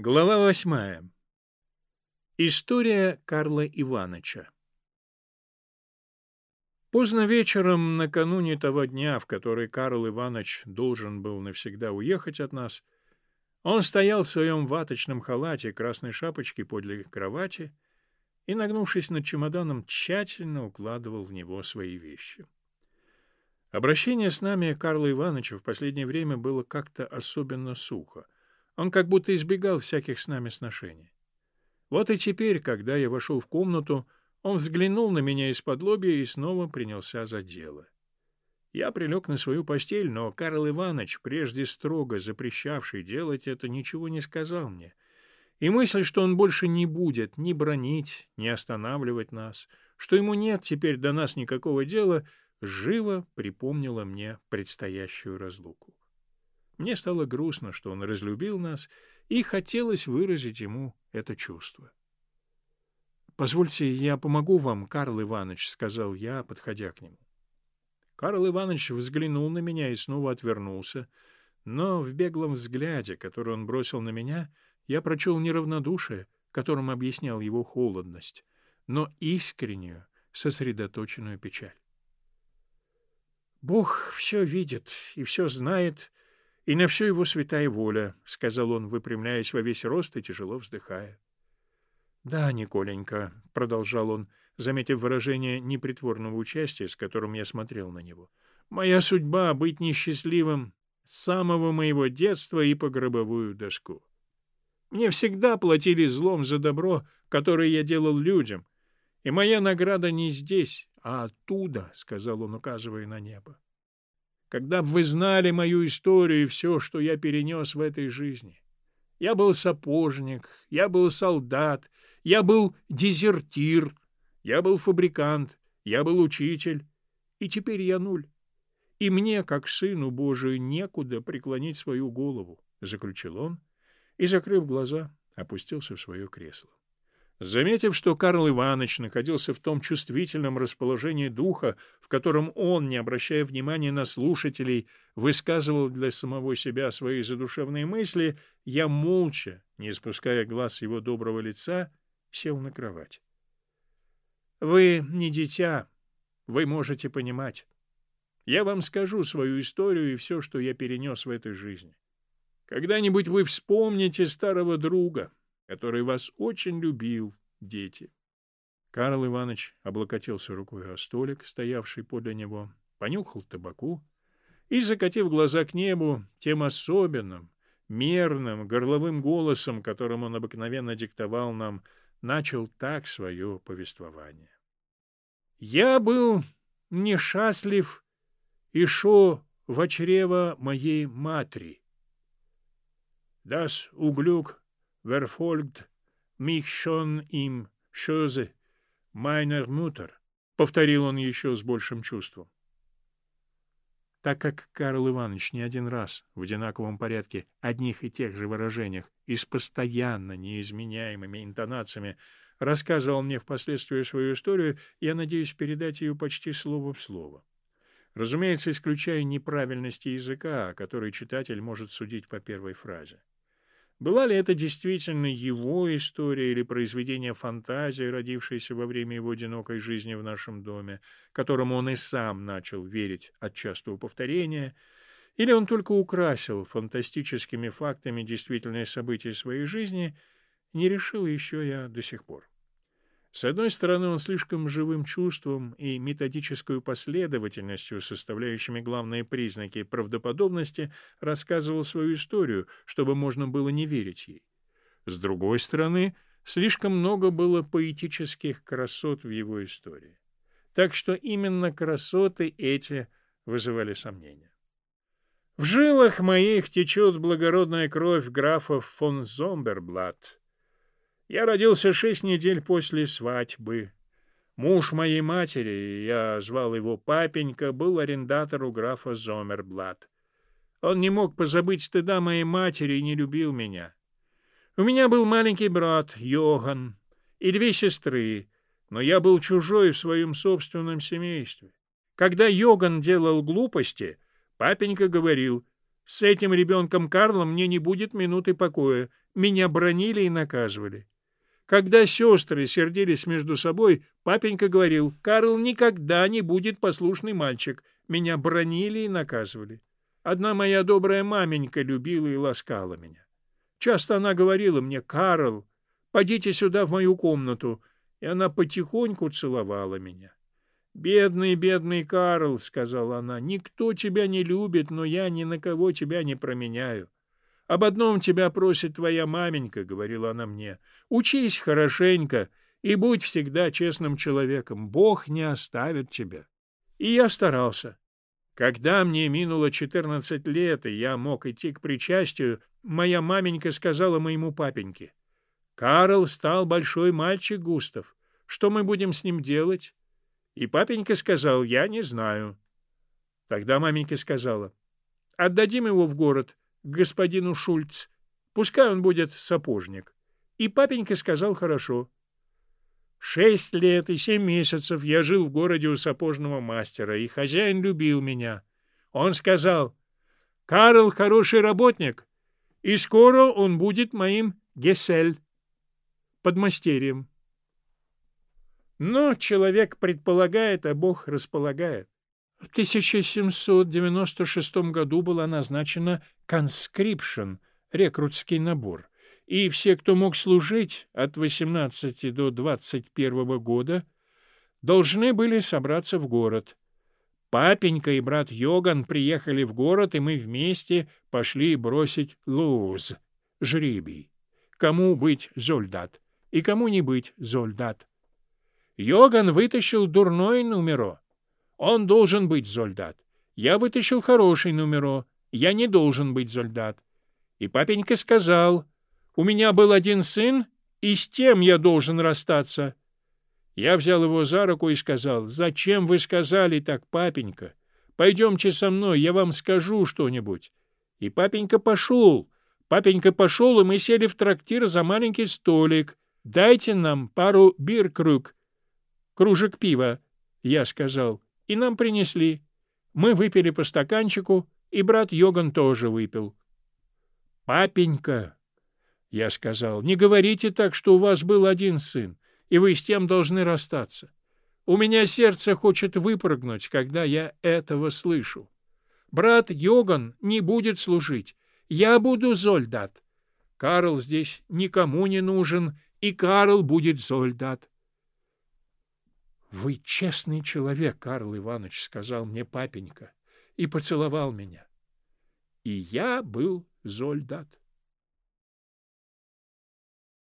Глава восьмая. История Карла Ивановича. Поздно вечером, накануне того дня, в который Карл Иванович должен был навсегда уехать от нас, он стоял в своем ваточном халате, красной шапочке подле кровати и, нагнувшись над чемоданом, тщательно укладывал в него свои вещи. Обращение с нами Карла Ивановича в последнее время было как-то особенно сухо — он как будто избегал всяких с нами сношений. Вот и теперь, когда я вошел в комнату, он взглянул на меня из-под лобья и снова принялся за дело. Я прилег на свою постель, но Карл Иванович, прежде строго запрещавший делать это, ничего не сказал мне. И мысль, что он больше не будет ни бронить, ни останавливать нас, что ему нет теперь до нас никакого дела, живо припомнила мне предстоящую разлуку. Мне стало грустно, что он разлюбил нас, и хотелось выразить ему это чувство. «Позвольте, я помогу вам, Карл Иванович», — сказал я, подходя к нему. Карл Иванович взглянул на меня и снова отвернулся, но в беглом взгляде, который он бросил на меня, я прочел неравнодушие, которым объяснял его холодность, но искреннюю, сосредоточенную печаль. «Бог все видит и все знает», и на всю его святая воля, — сказал он, выпрямляясь во весь рост и тяжело вздыхая. — Да, Николенька, — продолжал он, заметив выражение непритворного участия, с которым я смотрел на него, — моя судьба — быть несчастливым с самого моего детства и по гробовую доску. Мне всегда платили злом за добро, которое я делал людям, и моя награда не здесь, а оттуда, — сказал он, указывая на небо когда бы вы знали мою историю и все, что я перенес в этой жизни. Я был сапожник, я был солдат, я был дезертир, я был фабрикант, я был учитель, и теперь я нуль. И мне, как сыну Божию, некуда преклонить свою голову, — заключил он, и, закрыв глаза, опустился в свое кресло. Заметив, что Карл Иванович находился в том чувствительном расположении духа, в котором он, не обращая внимания на слушателей, высказывал для самого себя свои задушевные мысли, я молча, не спуская глаз его доброго лица, сел на кровать. «Вы не дитя, вы можете понимать. Я вам скажу свою историю и все, что я перенес в этой жизни. Когда-нибудь вы вспомните старого друга» который вас очень любил, дети. Карл Иванович облокотился рукой о столик, стоявший подле него, понюхал табаку и, закатив глаза к небу, тем особенным, мерным, горловым голосом, которым он обыкновенно диктовал нам, начал так свое повествование. «Я был несчастлив и шо в чрево моей матери. Das углюк verfolgt mich schon im Schoße meiner Mutter», — повторил он еще с большим чувством. Так как Карл Иванович не один раз в одинаковом порядке, одних и тех же выражениях и с постоянно неизменяемыми интонациями рассказывал мне впоследствии свою историю, я надеюсь передать ее почти слово в слово. Разумеется, исключая неправильности языка, о которой читатель может судить по первой фразе. Была ли это действительно его история или произведение фантазии, родившееся во время его одинокой жизни в нашем доме, которому он и сам начал верить от частого повторения, или он только украсил фантастическими фактами действительные события своей жизни, не решил еще я до сих пор. С одной стороны, он слишком живым чувством и методической последовательностью, составляющими главные признаки правдоподобности, рассказывал свою историю, чтобы можно было не верить ей. С другой стороны, слишком много было поэтических красот в его истории. Так что именно красоты эти вызывали сомнения. В жилах моих течет благородная кровь графов фон Зомберблат, я родился шесть недель после свадьбы. Муж моей матери, я звал его папенька, был арендатор у графа Зомерблат. Он не мог позабыть стыда моей матери и не любил меня. У меня был маленький брат, Йоган, и две сестры, но я был чужой в своем собственном семействе. Когда Йоган делал глупости, папенька говорил, «С этим ребенком Карлом мне не будет минуты покоя, меня бронили и наказывали. Когда сестры сердились между собой, папенька говорил, «Карл никогда не будет послушный мальчик». Меня бронили и наказывали. Одна моя добрая маменька любила и ласкала меня. Часто она говорила мне, «Карл, подите сюда в мою комнату», и она потихоньку целовала меня. «Бедный, бедный Карл», — сказала она, — «никто тебя не любит, но я ни на кого тебя не променяю. Об одном тебя просит твоя маменька», — говорила она мне, — «учись хорошенько и будь всегда честным человеком, Бог не оставит тебя». И я старался. Когда мне минуло четырнадцать лет, и я мог идти к причастию, моя маменька сказала моему папеньке, «Карл стал большой мальчик, Густав. Что мы будем с ним делать?» И папенька сказал, «Я не знаю». Тогда маменька сказала, «Отдадим его в город, господину Шульц. Пускай он будет сапожник». И папенька сказал, «Хорошо». Шесть лет и семь месяцев я жил в городе у сапожного мастера, и хозяин любил меня. Он сказал, «Карл хороший работник, и скоро он будет моим гесель, подмастерьем». Но человек предполагает, а Бог располагает. В 1796 году была назначена конскрипшн, рекрутский набор и все, кто мог служить от 18 до 21 года, должны были собраться в город. Папенька и брат Йоган приехали в город, и мы вместе пошли бросить луз, жребий. Кому быть зольдат и кому не быть зольдат. Йоган вытащил дурной номеро. Он должен быть зольдат. Я вытащил хороший номеро. Я не должен быть зольдат. И папенька сказал — у меня был один сын, и с тем я должен расстаться. Я взял его за руку и сказал, «Зачем вы сказали так, папенька? Пойдемте со мной, я вам скажу что-нибудь». И папенька пошел. Папенька пошел, и мы сели в трактир за маленький столик. «Дайте нам пару биркруг, кружек пива», — я сказал, и нам принесли. Мы выпили по стаканчику, и брат Йоган тоже выпил. «Папенька», я сказал, не говорите так, что у вас был один сын, и вы с тем должны расстаться. У меня сердце хочет выпрыгнуть, когда я этого слышу. Брат Йоган не будет служить. Я буду Зольдат. Карл здесь никому не нужен, и Карл будет Зольдат. — Вы честный человек, Карл Иванович, — сказал мне папенька, и поцеловал меня. И я был Зольдат.